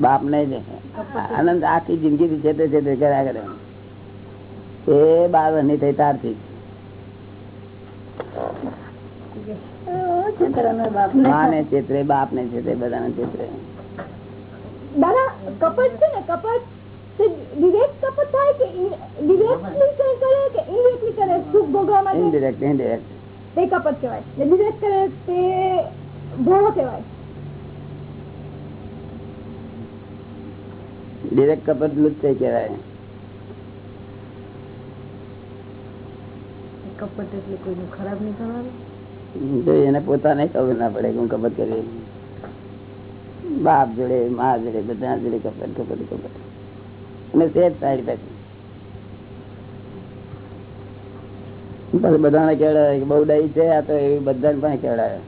બાપ ને જ આનંદ આખી જિંદગી છે તે છે તે કર્યા કરે. એ બાર નહીં થઈ તારથી મા ને ચેતરે બાપ ને ચેતરે બધાને ચેતરે દાદા કપટ છે ને કપટ. તે direct કપટ થાય કે ડિરેક્ટલી કરે કે ઇનડિરેક્ટલી કરે? સુખ ભોગવા માટે? ઇનડિરેક્ટ ઇનડિરેક્ટ તે કપટ કહેવાય. ને ડિરેક્ટ કરે તે ભોળો કહેવાય. ડિરેક્ટ કપટ લુચ્ચે કહેવાય. કપટ એટલે કોઈનું ખરાબ નહીં કરવાનું? એને પોતાને ખબર ના પડે હું કપટ કરી બાપ જોડે, મા જોડે બધા જોડે કપટ કપટ કપટ. અને જ સાઈડ પછી બધાને કેવડાવે બહુ ડાઈ છે, આ તો એવી બધાને પણ કેવડાવે